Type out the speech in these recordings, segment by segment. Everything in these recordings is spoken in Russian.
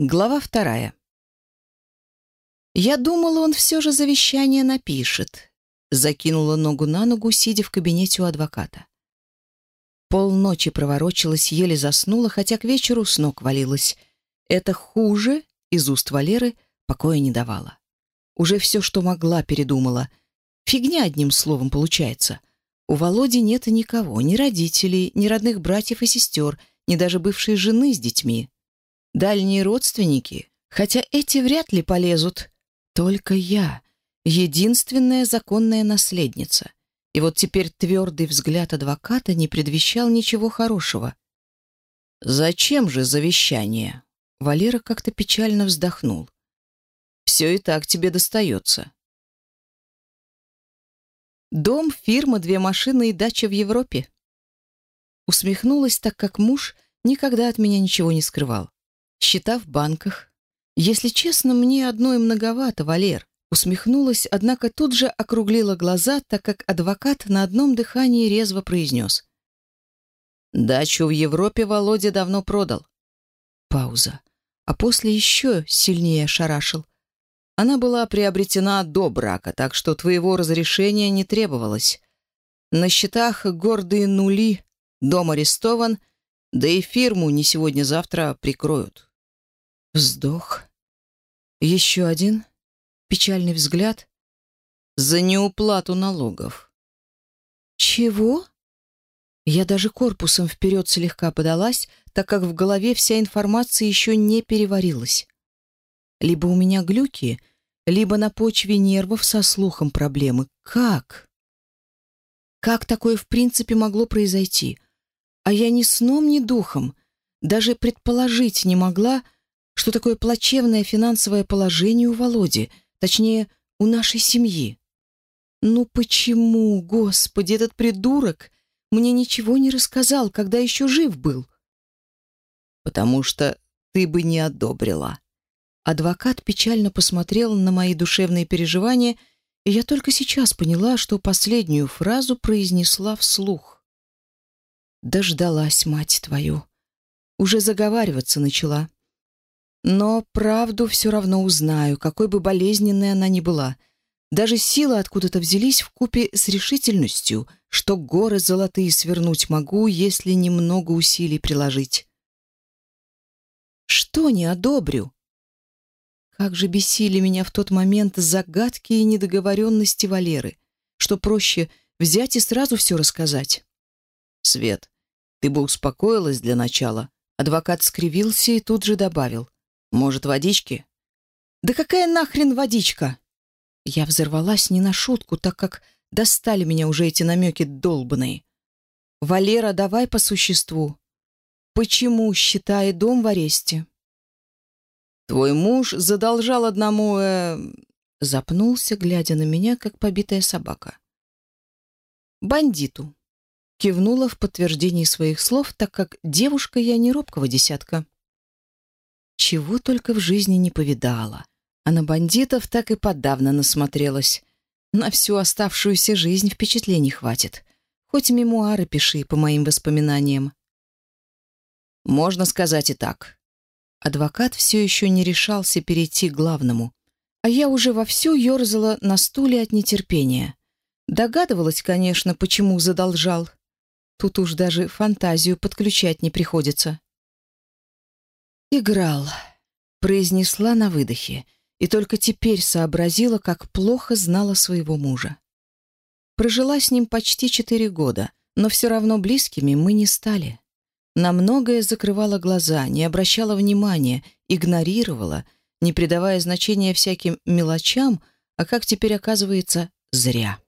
Глава вторая. Я думала, он все же завещание напишет. Закинула ногу на ногу, сидя в кабинете у адвоката. Полночи проворочилась, еле заснула, хотя к вечеру с ног валилась. Это хуже, из уст Валеры, покоя не давала. Уже все, что могла, передумала. Фигня одним словом получается. У Володи нет никого, ни родителей, ни родных братьев и сестер, ни даже бывшей жены с детьми. Дальние родственники, хотя эти вряд ли полезут. Только я, единственная законная наследница. И вот теперь твердый взгляд адвоката не предвещал ничего хорошего. «Зачем же завещание?» Валера как-то печально вздохнул. «Все и так тебе достается». «Дом, фирма, две машины и дача в Европе». Усмехнулась, так как муж никогда от меня ничего не скрывал счета в банках. Если честно, мне одной многовато, Валер. Усмехнулась, однако тут же округлила глаза, так как адвокат на одном дыхании резво произнес. «Дачу в Европе Володя давно продал». Пауза. А после еще сильнее ошарашил. Она была приобретена до брака, так что твоего разрешения не требовалось. На счетах гордые нули, дом арестован, да и фирму не сегодня-завтра прикроют. Вздох. Еще один. Печальный взгляд. За неуплату налогов. Чего? Я даже корпусом вперед слегка подалась, так как в голове вся информация еще не переварилась. Либо у меня глюки, либо на почве нервов со слухом проблемы. Как? Как такое в принципе могло произойти? А я ни сном, ни духом, даже предположить не могла, что такое плачевное финансовое положение у Володи, точнее, у нашей семьи. Ну почему, господи, этот придурок мне ничего не рассказал, когда еще жив был? Потому что ты бы не одобрила. Адвокат печально посмотрел на мои душевные переживания, и я только сейчас поняла, что последнюю фразу произнесла вслух. Дождалась, мать твою. Уже заговариваться начала. Но, правду все равно узнаю, какой бы болезненной она ни была. Даже силы откуда-то взялись в купе с решительностью, что горы золотые свернуть могу, если немного усилий приложить. Что не одобрю? Как же бесили меня в тот момент загадки и недоговоренности Валеры, что проще взять и сразу все рассказать. Свет, ты бы успокоилась для начала. Адвокат скривился и тут же добавил. Может, водички? Да какая нахрен водичка? Я взорвалась не на шутку, так как достали меня уже эти намеки долбаные. Валера, давай по существу. Почему считает дом в аресте? Твой муж задолжал одному, э... Запнулся, глядя на меня, как побитая собака. Бандиту. Кивнула в подтверждении своих слов, так как девушка я не робкого десятка. Чего только в жизни не повидала. А на бандитов так и подавно насмотрелась. На всю оставшуюся жизнь впечатлений хватит. Хоть мемуары пиши по моим воспоминаниям. Можно сказать и так. Адвокат все еще не решался перейти к главному. А я уже вовсю ерзала на стуле от нетерпения. Догадывалась, конечно, почему задолжал. Тут уж даже фантазию подключать не приходится. «Играл», — произнесла на выдохе, и только теперь сообразила, как плохо знала своего мужа. Прожила с ним почти четыре года, но все равно близкими мы не стали. На многое закрывала глаза, не обращала внимания, игнорировала, не придавая значения всяким мелочам, а как теперь оказывается, зря.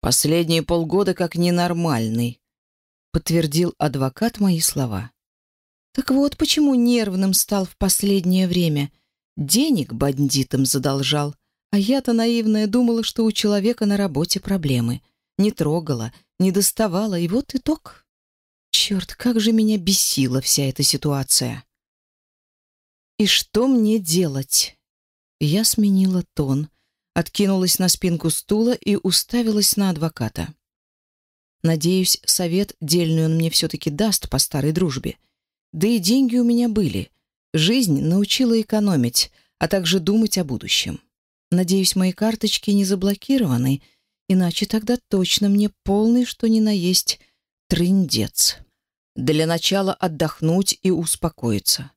«Последние полгода как ненормальный», — подтвердил адвокат мои слова. Так вот, почему нервным стал в последнее время. Денег бандитам задолжал. А я-то наивная думала, что у человека на работе проблемы. Не трогала, не доставала, и вот итог. Черт, как же меня бесила вся эта ситуация. И что мне делать? Я сменила тон, откинулась на спинку стула и уставилась на адвоката. Надеюсь, совет дельный он мне все-таки даст по старой дружбе. Да и деньги у меня были. Жизнь научила экономить, а также думать о будущем. Надеюсь, мои карточки не заблокированы, иначе тогда точно мне полный, что ни на есть, трындец. Для начала отдохнуть и успокоиться.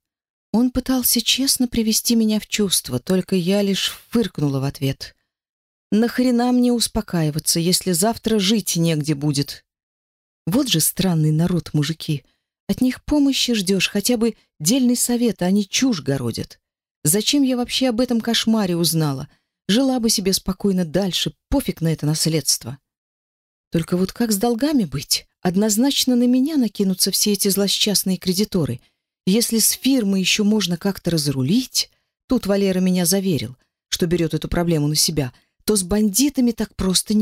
Он пытался честно привести меня в чувство, только я лишь фыркнула в ответ. «Нахрена мне успокаиваться, если завтра жить негде будет?» Вот же странный народ мужики — От них помощи ждешь, хотя бы дельный совет, а они чушь городят. Зачем я вообще об этом кошмаре узнала? Жила бы себе спокойно дальше, пофиг на это наследство. Только вот как с долгами быть? Однозначно на меня накинутся все эти злосчастные кредиторы. Если с фирмы еще можно как-то разрулить, тут Валера меня заверил, что берет эту проблему на себя, то с бандитами так просто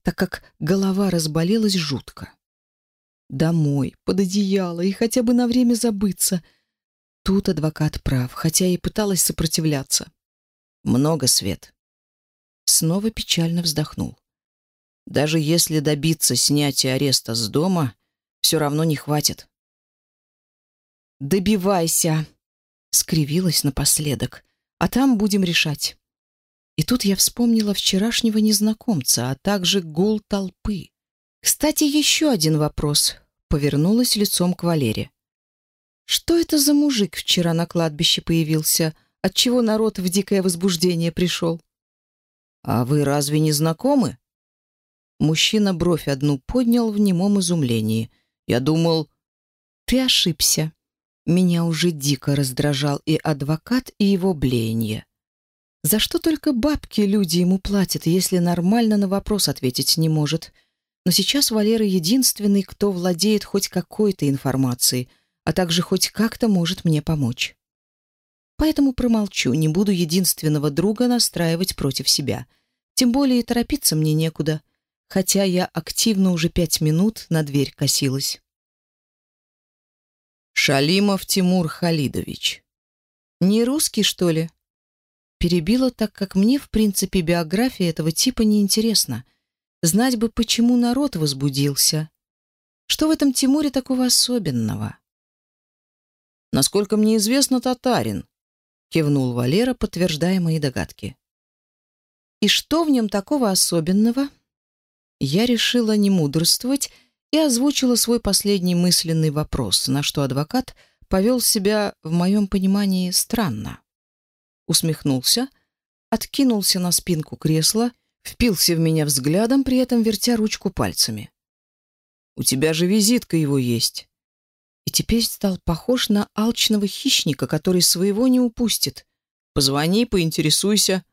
не разрулишь. «И сколько он должен?» Я встала со стула, так как голова разболелась жутко. Домой, под одеяло и хотя бы на время забыться. Тут адвокат прав, хотя и пыталась сопротивляться. Много, Свет. Снова печально вздохнул. Даже если добиться снятия ареста с дома, все равно не хватит. «Добивайся!» — скривилась напоследок. «А там будем решать». И тут я вспомнила вчерашнего незнакомца, а также гул толпы. Кстати, еще один вопрос. Повернулась лицом к Валере. Что это за мужик вчера на кладбище появился? Отчего народ в дикое возбуждение пришел? А вы разве не знакомы? Мужчина бровь одну поднял в немом изумлении. Я думал... Ты ошибся. Меня уже дико раздражал и адвокат, и его блеяние. За что только бабки люди ему платят, если нормально на вопрос ответить не может? Но сейчас Валера единственный, кто владеет хоть какой-то информацией, а также хоть как-то может мне помочь. Поэтому промолчу, не буду единственного друга настраивать против себя. Тем более и торопиться мне некуда, хотя я активно уже пять минут на дверь косилась. Шалимов Тимур Халидович. Не русский, что ли? перебила, так как мне, в принципе, биография этого типа не интересна. Знать бы, почему народ возбудился. Что в этом Тимуре такого особенного? «Насколько мне известно, татарин», — кивнул Валера, подтверждая мои догадки. «И что в нем такого особенного?» Я решила не мудрствовать и озвучила свой последний мысленный вопрос, на что адвокат повел себя, в моем понимании, странно усмехнулся, откинулся на спинку кресла, впился в меня взглядом, при этом вертя ручку пальцами. «У тебя же визитка его есть!» И теперь стал похож на алчного хищника, который своего не упустит. «Позвони, поинтересуйся!»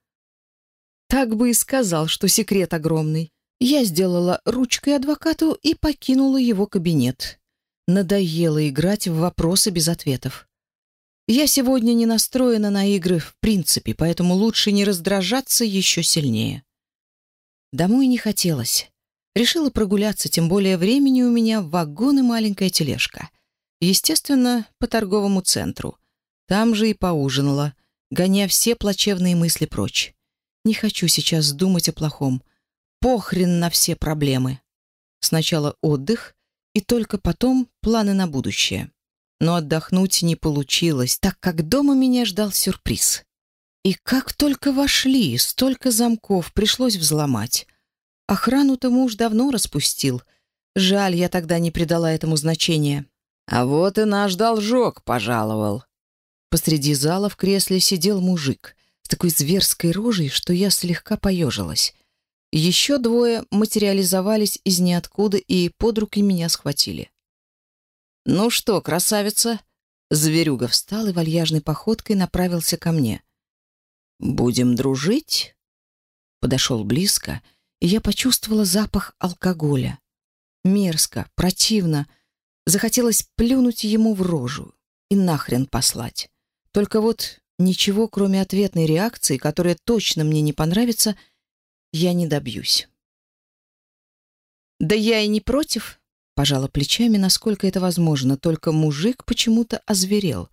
Так бы и сказал, что секрет огромный. Я сделала ручкой адвокату и покинула его кабинет. Надоело играть в вопросы без ответов. Я сегодня не настроена на игры в принципе, поэтому лучше не раздражаться еще сильнее. Домой не хотелось. Решила прогуляться, тем более времени у меня вагон и маленькая тележка. Естественно, по торговому центру. Там же и поужинала, гоня все плачевные мысли прочь. Не хочу сейчас думать о плохом. Похрен на все проблемы. Сначала отдых, и только потом планы на будущее но отдохнуть не получилось, так как дома меня ждал сюрприз. И как только вошли, столько замков пришлось взломать. Охрану-то муж давно распустил. Жаль, я тогда не придала этому значения. А вот и наш должок пожаловал. Посреди зала в кресле сидел мужик с такой зверской рожей, что я слегка поежилась. Еще двое материализовались из ниоткуда и под руки меня схватили.«Ну что, красавица?» Зверюга встал и вальяжной походкой направился ко мне. «Будем дружить?» Подошел близко, и я почувствовала запах алкоголя. Мерзко, противно. Захотелось плюнуть ему в рожу и нахрен послать. Только вот ничего, кроме ответной реакции, которая точно мне не понравится, я не добьюсь. «Да я и не против», Пожала плечами, насколько это возможно, только мужик почему-то озверел.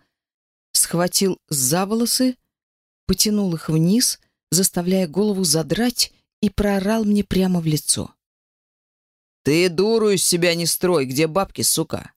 Схватил за волосы, потянул их вниз, заставляя голову задрать, и проорал мне прямо в лицо. «Ты дуру из себя не строй, где бабки, сука?»